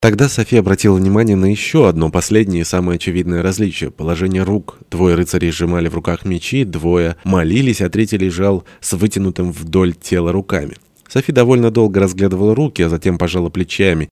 Тогда София обратила внимание на еще одно, последнее и самое очевидное различие – положение рук. Двое рыцарей сжимали в руках мечи, двое молились, а третий лежал с вытянутым вдоль тела руками. Софи довольно долго разглядывала руки, а затем пожала плечами.